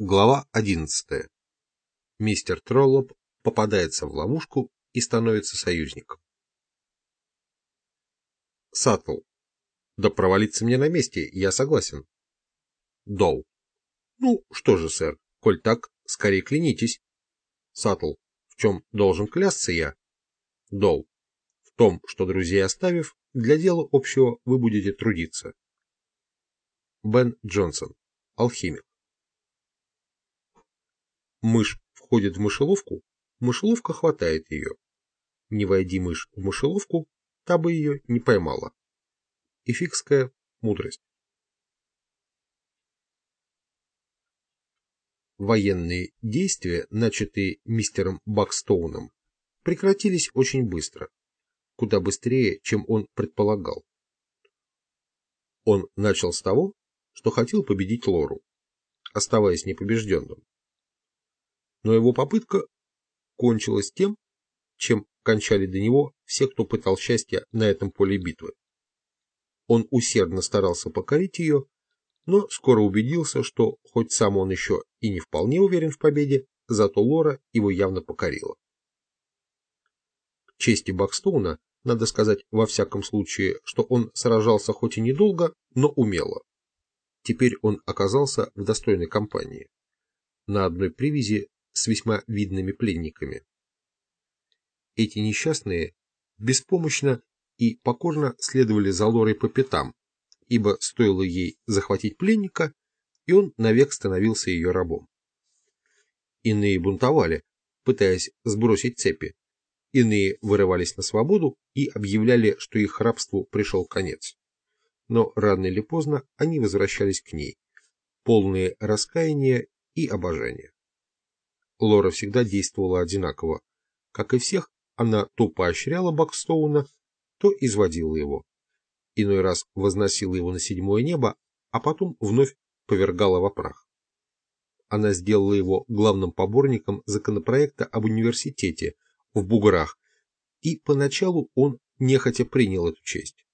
Глава 11. Мистер Троллоп попадается в ловушку и становится союзником. Саттл. Да провалиться мне на месте, я согласен. Доу. Ну, что же, сэр, коль так, скорее клянитесь. Саттл. В чем должен клясться я? Доу. В том, что друзей оставив, для дела общего вы будете трудиться. Бен Джонсон. Алхимик. Мышь входит в мышеловку, мышеловка хватает ее. Не войди мышь в мышеловку, та бы ее не поймала. Эфикская мудрость. Военные действия, начатые мистером Бакстоуном, прекратились очень быстро, куда быстрее, чем он предполагал. Он начал с того, что хотел победить Лору, оставаясь непобежденным но его попытка кончилась тем, чем кончали до него все, кто пытал счастья на этом поле битвы. Он усердно старался покорить ее, но скоро убедился, что хоть сам он еще и не вполне уверен в победе, зато Лора его явно покорила. К чести Бакстоуна надо сказать во всяком случае, что он сражался хоть и недолго, но умело. Теперь он оказался в достойной компании. На одной привязи с весьма видными пленниками. Эти несчастные беспомощно и покорно следовали за Лорой по пятам, ибо стоило ей захватить пленника, и он навек становился ее рабом. Иные бунтовали, пытаясь сбросить цепи, иные вырывались на свободу и объявляли, что их рабству пришел конец. Но рано или поздно они возвращались к ней, полные раскаяния и обожания. Лора всегда действовала одинаково. Как и всех, она то поощряла Бакстоуна, то изводила его. Иной раз возносила его на седьмое небо, а потом вновь повергала во прах. Она сделала его главным поборником законопроекта об университете в Буграх, и поначалу он нехотя принял эту честь.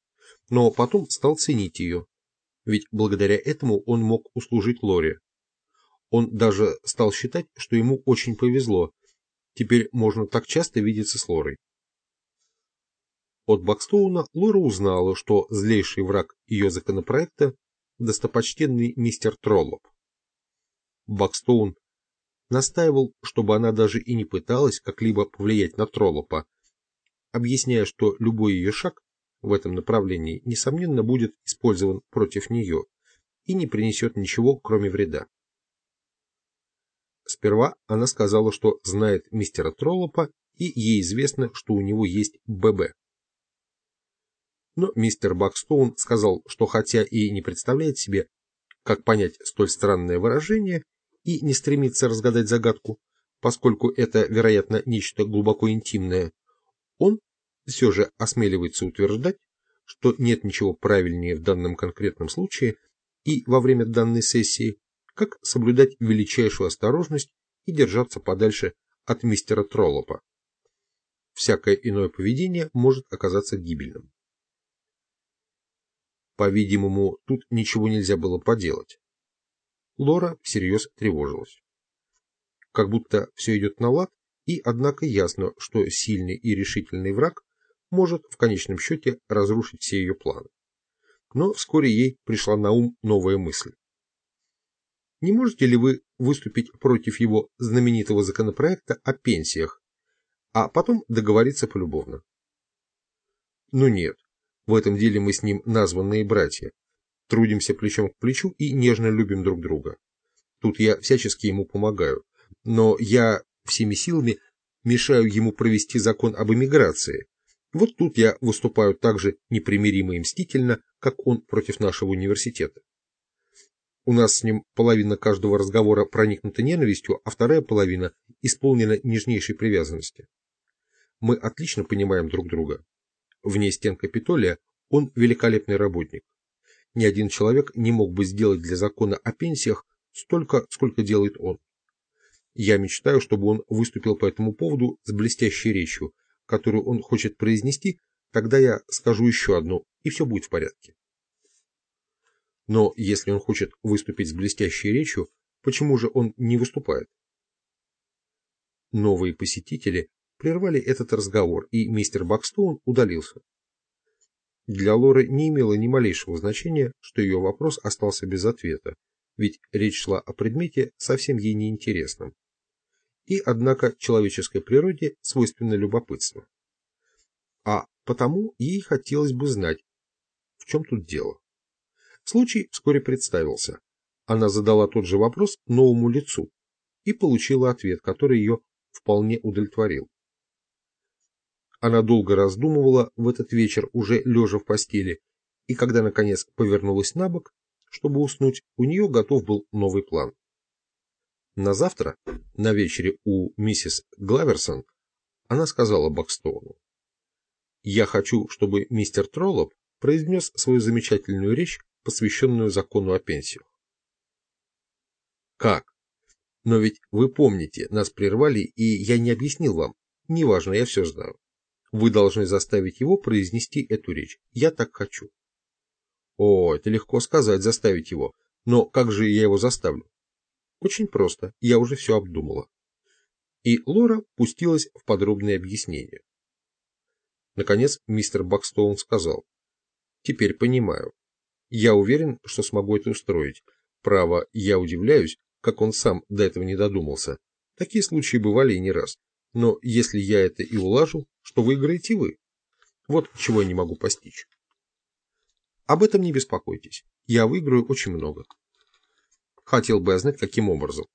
Но потом стал ценить ее, ведь благодаря этому он мог услужить Лоре. Он даже стал считать, что ему очень повезло. Теперь можно так часто видеться с Лорой. От Бакстоуна Лора узнала, что злейший враг ее законопроекта – достопочтенный мистер Троллоп. Бакстоун настаивал, чтобы она даже и не пыталась как-либо повлиять на Троллопа, объясняя, что любой ее шаг в этом направлении, несомненно, будет использован против нее и не принесет ничего, кроме вреда. Сперва она сказала, что знает мистера Троллопа, и ей известно, что у него есть ББ. Но мистер Бакстоун сказал, что хотя и не представляет себе, как понять столь странное выражение, и не стремится разгадать загадку, поскольку это, вероятно, нечто глубоко интимное, он все же осмеливается утверждать, что нет ничего правильнее в данном конкретном случае и во время данной сессии, как соблюдать величайшую осторожность и держаться подальше от мистера Троллопа. Всякое иное поведение может оказаться гибельным. По-видимому, тут ничего нельзя было поделать. Лора всерьез тревожилась. Как будто все идет на лад, и однако ясно, что сильный и решительный враг может в конечном счете разрушить все ее планы. Но вскоре ей пришла на ум новая мысль. Не можете ли вы выступить против его знаменитого законопроекта о пенсиях, а потом договориться полюбовно? Ну нет, в этом деле мы с ним названные братья, трудимся плечом к плечу и нежно любим друг друга. Тут я всячески ему помогаю, но я всеми силами мешаю ему провести закон об эмиграции. Вот тут я выступаю так же непримиримо и мстительно, как он против нашего университета. У нас с ним половина каждого разговора проникнута ненавистью, а вторая половина исполнена нежнейшей привязанности. Мы отлично понимаем друг друга. Вне стен Капитолия он великолепный работник. Ни один человек не мог бы сделать для закона о пенсиях столько, сколько делает он. Я мечтаю, чтобы он выступил по этому поводу с блестящей речью, которую он хочет произнести, тогда я скажу еще одну, и все будет в порядке. Но если он хочет выступить с блестящей речью, Почему же он не выступает? Новые посетители прервали этот разговор, и мистер Бакстоун удалился. Для Лоры не имело ни малейшего значения, что ее вопрос остался без ответа, ведь речь шла о предмете совсем ей неинтересном. И, однако, человеческой природе свойственно любопытство. А потому ей хотелось бы знать, в чем тут дело. Случай вскоре представился. Она задала тот же вопрос новому лицу и получила ответ, который ее вполне удовлетворил. Она долго раздумывала в этот вечер, уже лежа в постели, и когда, наконец, повернулась на бок, чтобы уснуть, у нее готов был новый план. На завтра, на вечере у миссис Главерсон, она сказала Бакстоуну, «Я хочу, чтобы мистер Троллоп произнес свою замечательную речь, посвященную закону о пенсиях». «Как? Но ведь вы помните, нас прервали, и я не объяснил вам. Неважно, я все знаю. Вы должны заставить его произнести эту речь. Я так хочу. О, это легко сказать, заставить его. Но как же я его заставлю? Очень просто, я уже все обдумала. И Лора пустилась в подробные объяснения. Наконец мистер Бакстоун сказал. Теперь понимаю. Я уверен, что смогу это устроить. Право, я удивляюсь, как он сам до этого не додумался. Такие случаи бывали и не раз. Но если я это и улажу, что выиграете вы. Вот чего я не могу постичь. Об этом не беспокойтесь. Я выиграю очень много. Хотел бы я знать, каким образом.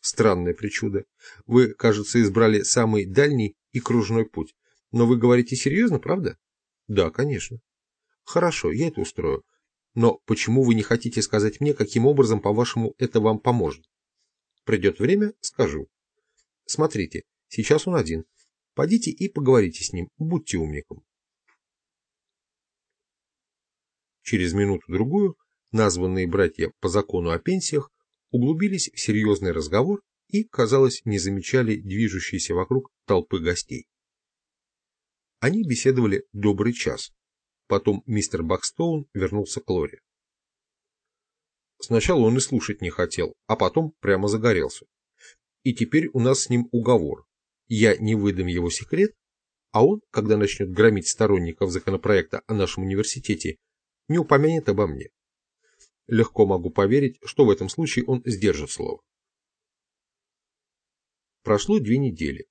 Странное причуда. Вы, кажется, избрали самый дальний и кружной путь. Но вы говорите серьезно, правда? Да, конечно. Хорошо, я это устрою. Но почему вы не хотите сказать мне, каким образом, по-вашему, это вам поможет? Придет время, скажу. Смотрите, сейчас он один. Пойдите и поговорите с ним, будьте умником. Через минуту-другую названные братья по закону о пенсиях углубились в серьезный разговор и, казалось, не замечали движущейся вокруг толпы гостей. Они беседовали добрый час. Потом мистер Бакстоун вернулся к Лоре. Сначала он и слушать не хотел, а потом прямо загорелся. И теперь у нас с ним уговор я не выдам его секрет, а он, когда начнет громить сторонников законопроекта о нашем университете, не упомянет обо мне. Легко могу поверить, что в этом случае он сдержит слово. Прошло две недели,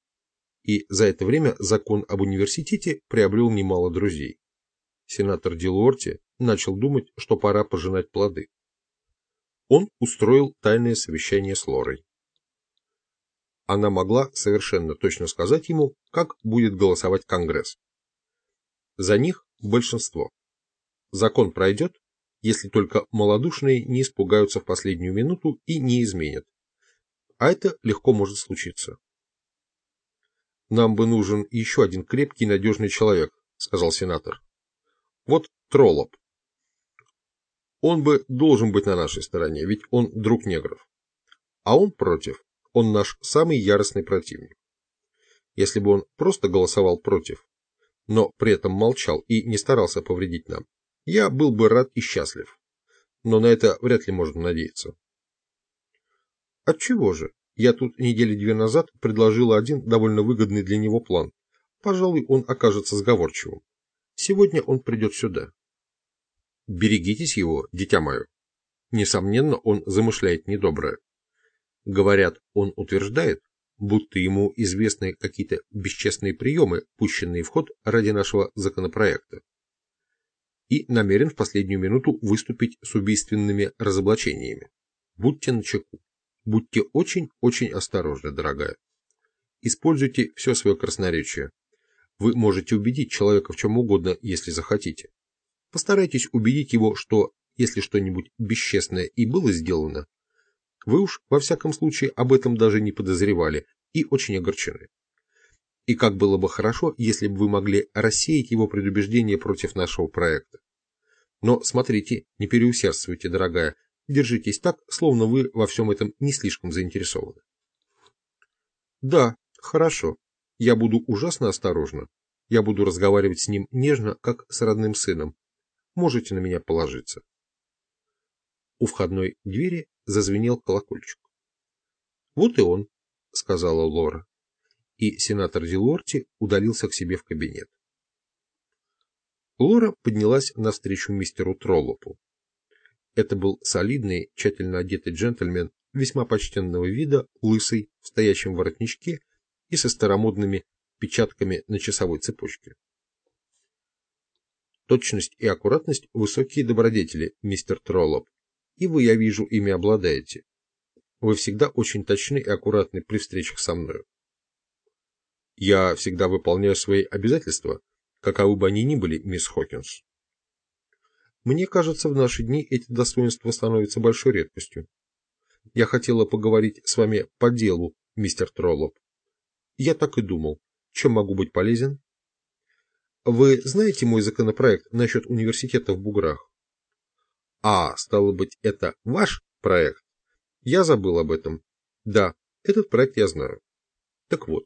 и за это время закон об университете приобрел немало друзей. Сенатор Дилуорти начал думать, что пора пожинать плоды. Он устроил тайное совещание с Лорой она могла совершенно точно сказать ему, как будет голосовать Конгресс. За них большинство. Закон пройдет, если только малодушные не испугаются в последнюю минуту и не изменят. А это легко может случиться. «Нам бы нужен еще один крепкий надежный человек», — сказал сенатор. «Вот Троллоп. Он бы должен быть на нашей стороне, ведь он друг негров. А он против. Он наш самый яростный противник. Если бы он просто голосовал против, но при этом молчал и не старался повредить нам, я был бы рад и счастлив. Но на это вряд ли можно надеяться. Отчего же? Я тут недели две назад предложил один довольно выгодный для него план. Пожалуй, он окажется сговорчивым. Сегодня он придет сюда. Берегитесь его, дитя мое. Несомненно, он замышляет недоброе. Говорят, он утверждает, будто ему известны какие-то бесчестные приемы, пущенные в ход ради нашего законопроекта, и намерен в последнюю минуту выступить с убийственными разоблачениями. Будьте начеку. Будьте очень-очень осторожны, дорогая. Используйте все свое красноречие. Вы можете убедить человека в чем угодно, если захотите. Постарайтесь убедить его, что если что-нибудь бесчестное и было сделано, вы уж, во всяком случае, об этом даже не подозревали и очень огорчены. И как было бы хорошо, если бы вы могли рассеять его предубеждение против нашего проекта. Но смотрите, не переусердствуйте, дорогая, держитесь так, словно вы во всем этом не слишком заинтересованы. Да, хорошо, я буду ужасно осторожна. Я буду разговаривать с ним нежно, как с родным сыном. Можете на меня положиться. У входной двери зазвенел колокольчик. Вот и он, сказала Лора. И сенатор Дилорти удалился к себе в кабинет. Лора поднялась навстречу мистеру Троллопу. Это был солидный, тщательно одетый джентльмен, весьма почтенного вида, лысый, в стоящем воротничке и со старомодными печатками на часовой цепочке. Точность и аккуратность – высокие добродетели, мистер Троллоп, и вы, я вижу, ими обладаете. Вы всегда очень точны и аккуратны при встречах со мной. Я всегда выполняю свои обязательства, каковы бы они ни были, мисс Хокинс. Мне кажется, в наши дни эти достоинства становятся большой редкостью. Я хотела поговорить с вами по делу, мистер Троллоп. Я так и думал. Чем могу быть полезен? Вы знаете мой законопроект насчет университета в Буграх? А, стало быть, это ваш проект? Я забыл об этом. Да, этот проект я знаю. Так вот,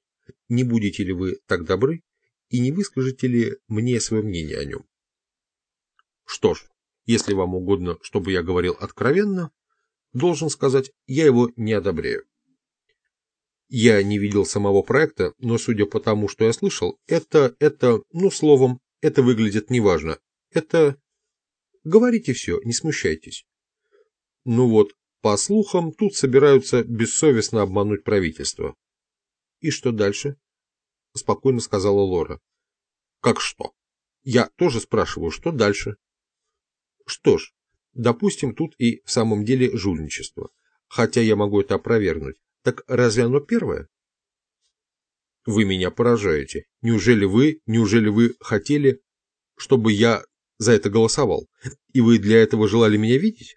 не будете ли вы так добры и не выскажете ли мне свое мнение о нем? Что ж, если вам угодно, чтобы я говорил откровенно, должен сказать, я его не одобряю. Я не видел самого проекта, но судя по тому, что я слышал, это, это, ну, словом, это выглядит неважно. Это... Говорите все, не смущайтесь. Ну вот, по слухам, тут собираются бессовестно обмануть правительство. И что дальше? Спокойно сказала Лора. Как что? Я тоже спрашиваю, что дальше? Что ж, допустим, тут и в самом деле жульничество. Хотя я могу это опровергнуть. Так разве оно первое? Вы меня поражаете. Неужели вы, неужели вы хотели, чтобы я за это голосовал? И вы для этого желали меня видеть?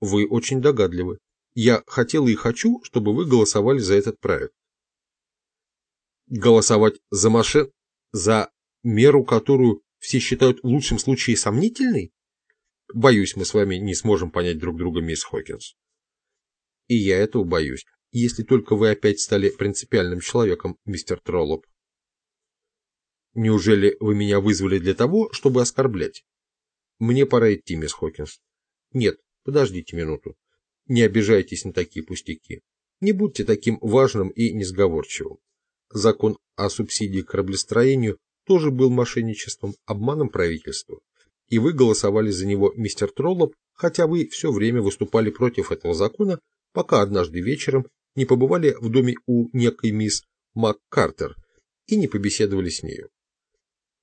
Вы очень догадливы. Я хотел и хочу, чтобы вы голосовали за этот проект. Голосовать за машин... за меру, которую все считают в лучшем случае сомнительной? Боюсь, мы с вами не сможем понять друг друга, мисс Хокинс. И я этого боюсь, если только вы опять стали принципиальным человеком, мистер Троллоп. Неужели вы меня вызвали для того, чтобы оскорблять? Мне пора идти, мисс Хокинс. Нет, подождите минуту. Не обижайтесь на такие пустяки. Не будьте таким важным и несговорчивым. Закон о субсидии кораблестроению тоже был мошенничеством, обманом правительства. И вы голосовали за него, мистер Троллоп, хотя вы все время выступали против этого закона пока однажды вечером не побывали в доме у некой мисс МакКартер и не побеседовали с нею.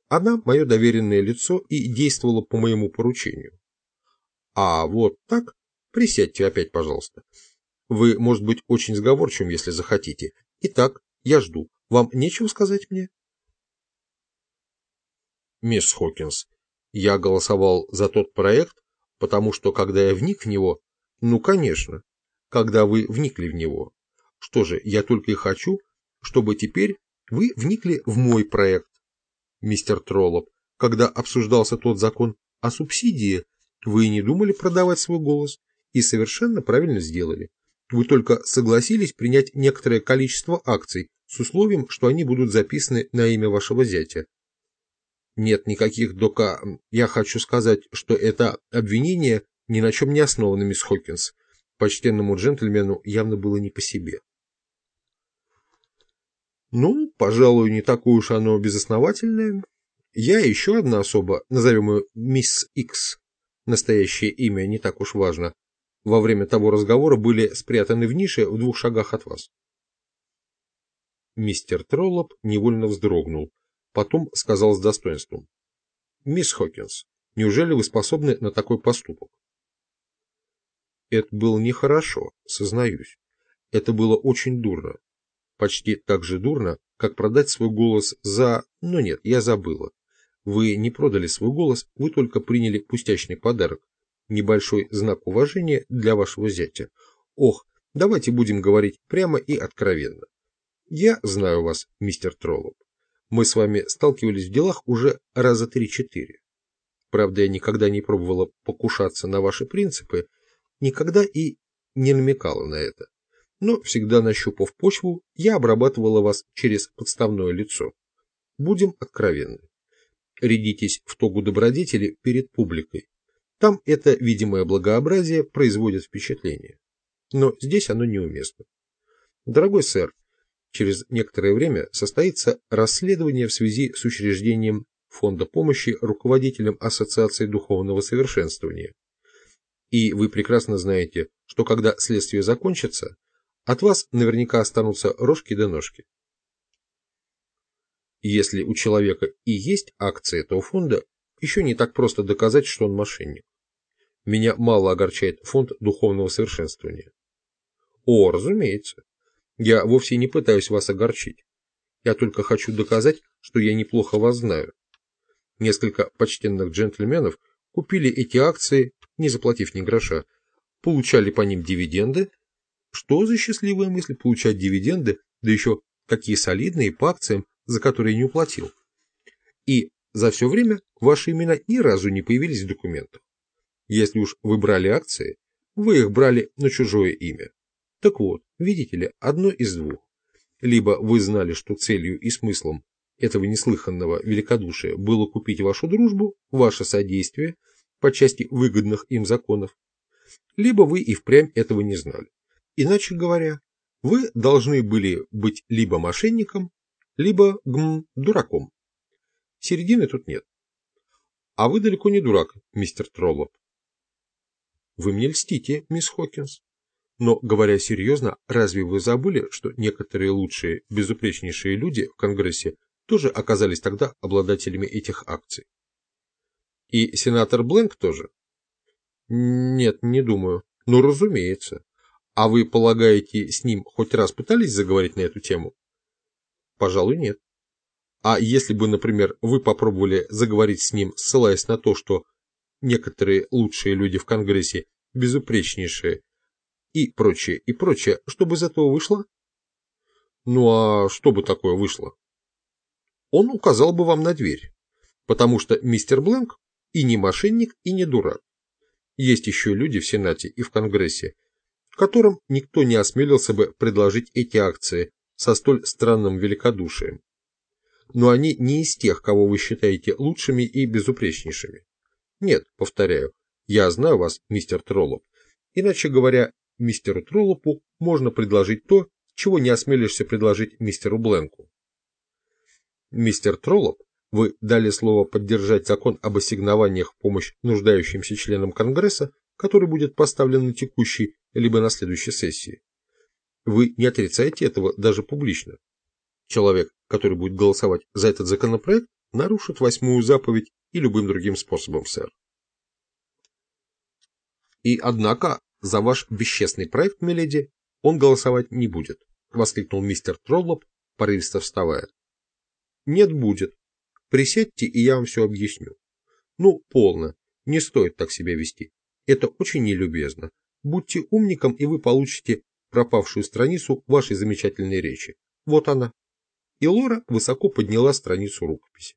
Она мое доверенное лицо и действовала по моему поручению. А вот так, присядьте опять, пожалуйста. Вы, может быть, очень сговорчивым, если захотите. Итак, я жду. Вам нечего сказать мне? Мисс Хокинс, я голосовал за тот проект, потому что, когда я вник в него, ну, конечно, когда вы вникли в него. Что же, я только и хочу, чтобы теперь вы вникли в мой проект. Мистер Троллоп, когда обсуждался тот закон о субсидии, вы не думали продавать свой голос и совершенно правильно сделали. Вы только согласились принять некоторое количество акций с условием, что они будут записаны на имя вашего зятя. Нет никаких дока... Я хочу сказать, что это обвинение ни на чем не основано, мисс Хокинс почтенному джентльмену явно было не по себе. Ну, пожалуй, не такое уж оно безосновательное. Я еще одна особа, назовем ее мисс Икс, настоящее имя не так уж важно, во время того разговора были спрятаны в нише в двух шагах от вас. Мистер Троллоп невольно вздрогнул, потом сказал с достоинством. «Мисс Хокинс, неужели вы способны на такой поступок?» Это было нехорошо, сознаюсь. Это было очень дурно. Почти так же дурно, как продать свой голос за... Но нет, я забыла. Вы не продали свой голос, вы только приняли пустячный подарок. Небольшой знак уважения для вашего зятя. Ох, давайте будем говорить прямо и откровенно. Я знаю вас, мистер Троллоп. Мы с вами сталкивались в делах уже раза три-четыре. Правда, я никогда не пробовала покушаться на ваши принципы, никогда и не намекала на это. Но всегда нащупав почву, я обрабатывала вас через подставное лицо. Будем откровенны. Рядитесь в тогу добродетели перед публикой. Там это видимое благообразие производит впечатление. но здесь оно неуместно. Дорогой сэр, через некоторое время состоится расследование в связи с учреждением Фонда помощи руководителям Ассоциации духовного совершенствования. И вы прекрасно знаете, что когда следствие закончится, от вас наверняка останутся рожки да ножки. Если у человека и есть акции этого фонда, еще не так просто доказать, что он мошенник. Меня мало огорчает фонд духовного совершенствования. О, разумеется. Я вовсе не пытаюсь вас огорчить. Я только хочу доказать, что я неплохо вас знаю. Несколько почтенных джентльменов купили эти акции, не заплатив ни гроша, получали по ним дивиденды. Что за счастливая мысль получать дивиденды, да еще какие солидные по акциям, за которые не уплатил. И за все время ваши имена ни разу не появились в документах. Если уж вы брали акции, вы их брали на чужое имя. Так вот, видите ли, одно из двух. Либо вы знали, что целью и смыслом этого неслыханного великодушия было купить вашу дружбу, ваше содействие по части выгодных им законов, либо вы и впрямь этого не знали. Иначе говоря, вы должны были быть либо мошенником, либо гм, дураком. Середины тут нет. А вы далеко не дурак, мистер Троллоп. Вы мне льстите, мисс Хокинс. Но, говоря серьезно, разве вы забыли, что некоторые лучшие, безупречнейшие люди в Конгрессе тоже оказались тогда обладателями этих акций? И сенатор Бленк тоже? Нет, не думаю. Ну, разумеется. А вы, полагаете, с ним хоть раз пытались заговорить на эту тему? Пожалуй, нет. А если бы, например, вы попробовали заговорить с ним, ссылаясь на то, что некоторые лучшие люди в Конгрессе безупречнейшие и прочее, и прочее, что бы из этого вышло? Ну а что бы такое вышло? Он указал бы вам на дверь, потому что мистер Бленк и не мошенник, и не дурак. Есть еще люди в Сенате и в Конгрессе, которым никто не осмелился бы предложить эти акции со столь странным великодушием. Но они не из тех, кого вы считаете лучшими и безупречнейшими. Нет, повторяю, я знаю вас, мистер Троллоп. Иначе говоря, мистеру Троллопу можно предложить то, чего не осмелишься предложить мистеру Бленку. Мистер Троллоп, вы дали слово поддержать закон об ассигнованиях в помощь нуждающимся членам Конгресса, который будет поставлен на текущей либо на следующей сессии. Вы не отрицаете этого даже публично. Человек, который будет голосовать за этот законопроект, нарушит восьмую заповедь и любым другим способом, сэр. И однако за ваш бесчестный проект, миледи, он голосовать не будет, воскликнул мистер Троллоп, порывисто вставая. Нет, будет. Присядьте, и я вам все объясню. Ну, полно. Не стоит так себя вести. Это очень нелюбезно. Будьте умником, и вы получите пропавшую страницу вашей замечательной речи. Вот она. И Лора высоко подняла страницу рукописи.